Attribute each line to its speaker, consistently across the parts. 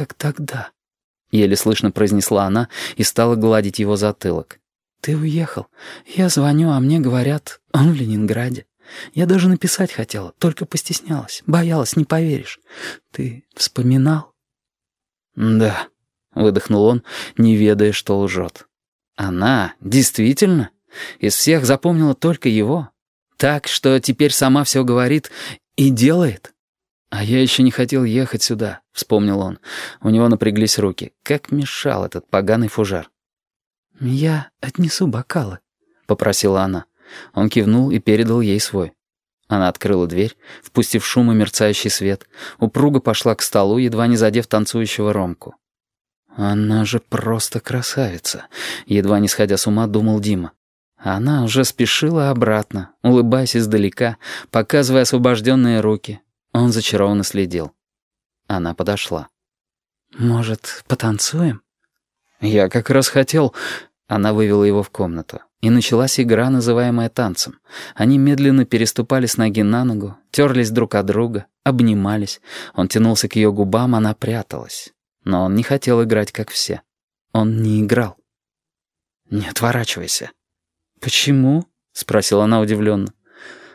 Speaker 1: как тогда», — еле слышно произнесла она и стала гладить его затылок. «Ты уехал. Я звоню, а мне говорят, он в Ленинграде. Я даже написать хотела, только постеснялась, боялась, не поверишь. Ты вспоминал?»
Speaker 2: «Да», — выдохнул он, не ведая, что лжет. «Она? Действительно? Из всех запомнила только его? Так, что теперь сама все говорит и делает?» «А я еще не хотел ехать сюда», — вспомнил он. У него напряглись руки. Как мешал этот поганый фужер.
Speaker 1: «Я отнесу бокалы», —
Speaker 2: попросила она. Он кивнул и передал ей свой. Она открыла дверь, впустив шум и мерцающий свет. Упруга пошла к столу, едва не задев танцующего Ромку. «Она же просто красавица», — едва не сходя с ума, думал Дима. Она уже спешила обратно, улыбаясь издалека, показывая освобожденные руки, он зачарованно следил. Она подошла.
Speaker 1: «Может, потанцуем?»
Speaker 2: «Я как раз хотел...» Она вывела его в комнату. И началась игра, называемая танцем. Они медленно переступали с ноги на ногу, терлись друг от друга, обнимались. Он тянулся к ее губам, она пряталась. Но он не хотел играть, как все. Он не играл. «Не отворачивайся».
Speaker 1: «Почему?» — спросила она удивленно.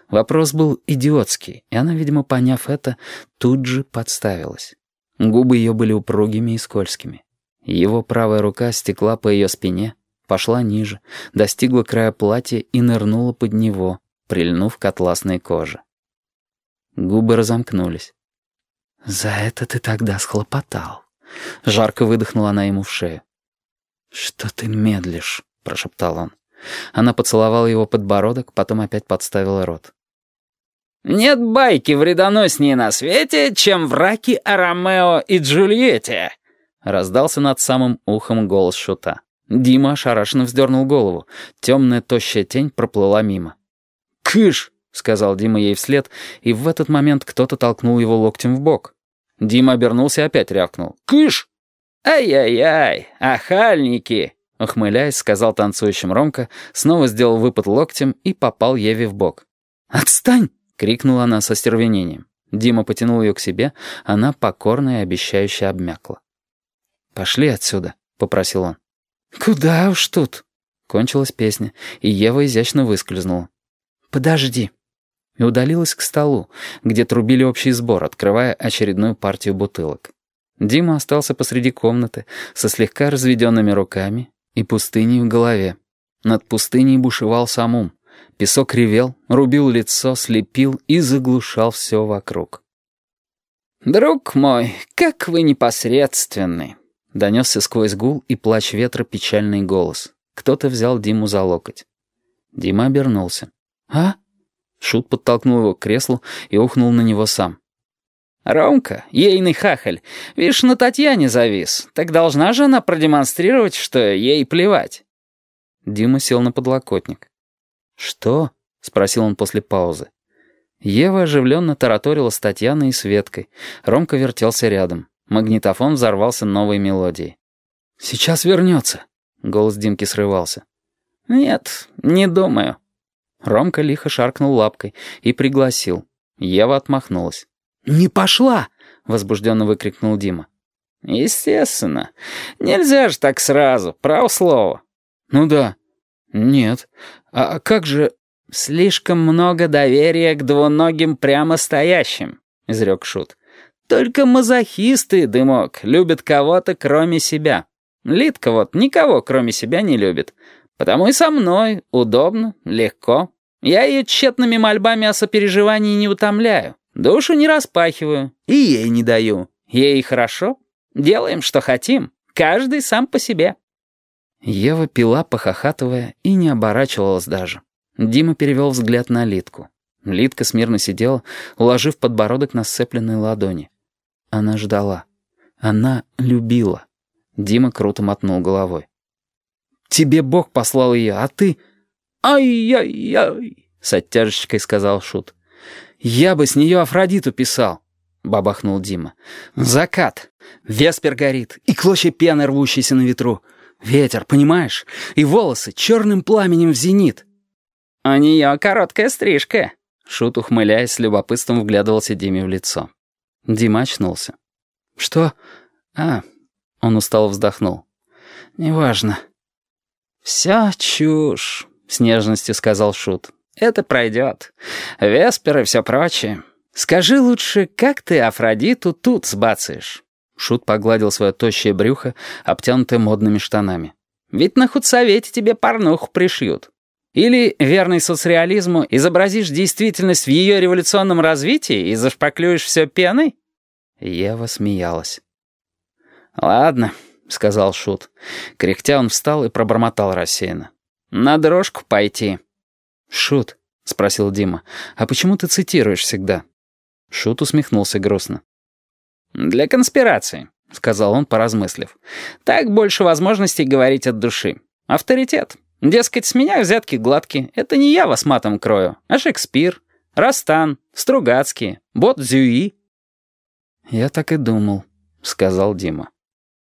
Speaker 2: Вопрос был идиотский, и она, видимо, поняв это, тут же подставилась. Губы ее были упругими и скользкими. Его правая рука стекла по ее спине, пошла ниже, достигла края платья и нырнула под него, прильнув к атласной коже. Губы разомкнулись.
Speaker 1: «За это ты тогда схлопотал», —
Speaker 2: жарко выдохнула она ему в шею.
Speaker 1: «Что ты медлишь?» — прошептал он.
Speaker 2: Она поцеловала его подбородок, потом опять подставила рот.
Speaker 3: «Нет байки вредоноснее на свете, чем враки о Ромео и Джульетте!»
Speaker 2: Раздался над самым ухом голос шута. Дима ошарашенно вздернул голову. Темная тощая тень проплыла мимо.
Speaker 3: «Кыш!» — сказал
Speaker 2: Дима ей вслед, и в этот момент кто-то толкнул его локтем в бок. Дима обернулся и опять рявкнул.
Speaker 3: «Кыш!» «Ай-яй-яй, ахальники!»
Speaker 2: Ухмыляясь, сказал танцующим Ромка, снова сделал выпад локтем и попал Еве в бок.
Speaker 3: «Отстань!»
Speaker 2: — крикнула она со стервенением. Дима потянул ее к себе, она покорно и обещающе обмякла. «Пошли отсюда», — попросил он.
Speaker 1: «Куда уж тут?»
Speaker 2: Кончилась песня, и Ева изящно выскользнула.
Speaker 1: «Подожди».
Speaker 2: И удалилась к столу, где трубили общий сбор, открывая очередную партию бутылок. Дима остался посреди комнаты со слегка разведенными руками и пустыней в голове. Над пустыней бушевал самум. Песок ревел, рубил лицо, слепил и заглушал все вокруг.
Speaker 3: «Друг мой, как вы непосредственны!»
Speaker 2: Донесся сквозь гул и плач ветра печальный голос. Кто-то взял Диму за локоть. Дима обернулся.
Speaker 1: «А?»
Speaker 2: Шут подтолкнул его к креслу и ухнул на него сам.
Speaker 3: «Ромка, ейный хахаль, видишь, на Татьяне завис. Так должна же она продемонстрировать, что ей плевать».
Speaker 2: Дима сел на подлокотник.
Speaker 1: «Что?» — спросил он после паузы.
Speaker 2: Ева оживленно тараторила с Татьяной и Светкой. Ромка вертелся рядом. Магнитофон взорвался новой мелодией.
Speaker 1: «Сейчас вернется», —
Speaker 2: голос Димки срывался.
Speaker 3: «Нет, не думаю».
Speaker 2: Ромка лихо шаркнул лапкой и пригласил. Ева отмахнулась.
Speaker 1: «Не пошла!»
Speaker 2: — возбужденно выкрикнул Дима.
Speaker 3: «Естественно. Нельзя же так сразу, право слово».
Speaker 2: «Ну да». «Нет. А как же...»
Speaker 3: «Слишком много доверия к двуногим прямо стоящим», — изрек Шут. «Только мазохисты, дымок, любят кого-то кроме себя. Литка вот никого кроме себя не любит. Потому и со мной удобно, легко. Я ее тщетными мольбами о сопереживании не утомляю. Душу не распахиваю и ей не даю. Ей хорошо. Делаем, что хотим. Каждый сам по себе».
Speaker 2: Ева пила, похохатывая, и не оборачивалась даже. Дима перевел взгляд на Литку. Литка смирно сидела, уложив подбородок на сцепленные ладони. Она ждала. Она любила. Дима круто мотнул головой. «Тебе Бог послал ее, а ты...»
Speaker 3: «Ай-яй-яй!»
Speaker 2: — с оттяжечкой сказал Шут.
Speaker 1: «Я бы с нее Афродиту писал», — бабахнул Дима. «Закат. Веспер горит, и клочья пены, рвущиеся на ветру. Ветер, понимаешь? И волосы черным пламенем в зенит».
Speaker 3: «У нее короткая стрижка», —
Speaker 2: Шут, ухмыляясь, с любопытством вглядывался Диме в лицо. Дима очнулся.
Speaker 1: «Что? А, он устало вздохнул. Неважно.
Speaker 3: «Вся чушь», — с нежностью сказал Шут. «Это пройдет. Веспер и все прочее. Скажи лучше, как ты Афродиту тут сбацаешь?»
Speaker 1: Шут погладил свое тощее брюхо, обтянутое модными штанами.
Speaker 3: «Ведь на худсовете тебе порнуху пришьют. Или, верный соцреализму, изобразишь действительность в ее революционном развитии и зашпаклюешь все пеной?»
Speaker 1: Ева смеялась.
Speaker 3: «Ладно», — сказал Шут. Кряхтя он встал и пробормотал рассеянно. «На дрожку пойти».
Speaker 1: «Шут», — спросил Дима, — «а почему ты цитируешь всегда?» Шут усмехнулся грустно.
Speaker 3: «Для конспирации», — сказал он, поразмыслив. «Так больше возможностей говорить от души. Авторитет. Дескать, с меня взятки гладкие. Это не я вас матом крою, а Шекспир, Растан, Стругацкие, Бот Зюи».
Speaker 1: «Я так и думал», — сказал Дима.